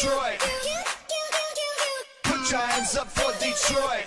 Detroit. Put your hands up for Detroit.